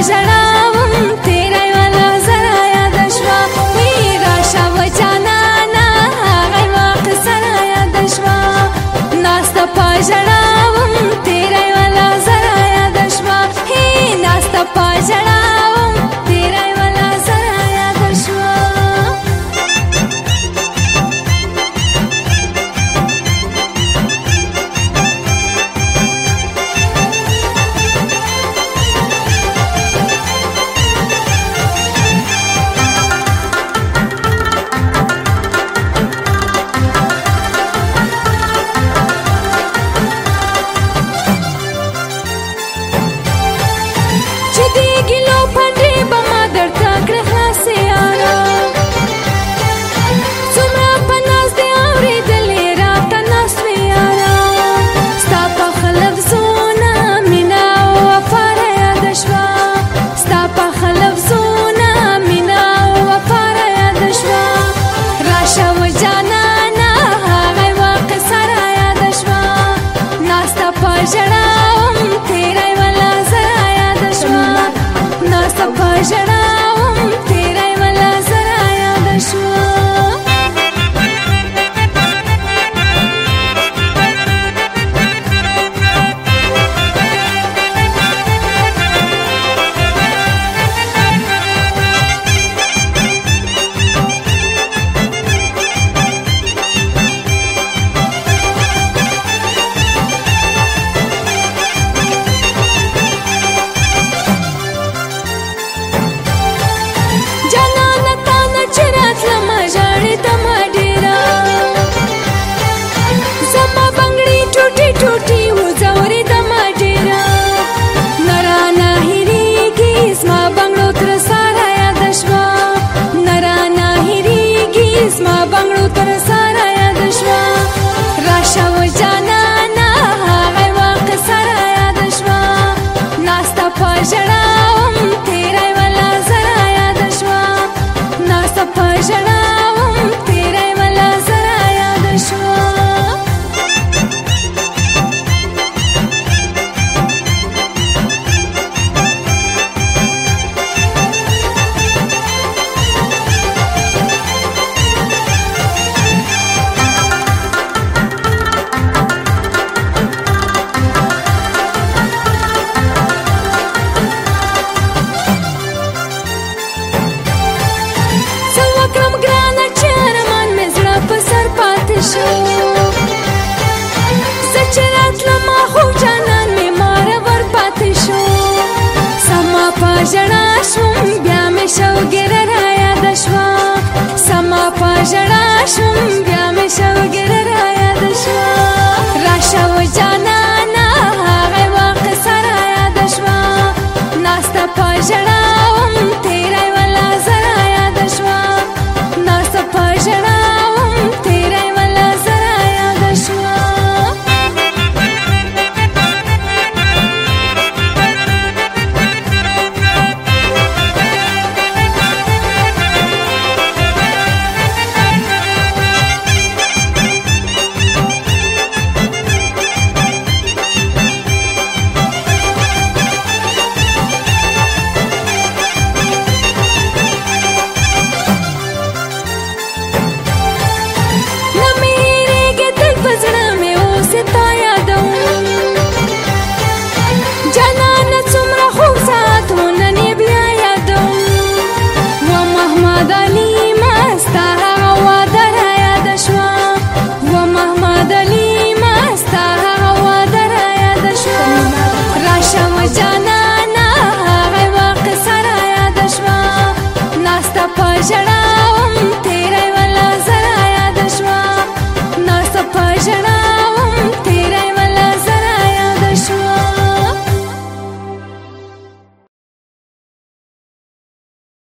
जणा You know. चढ़ाओ 爱上你 ಶರಣಾ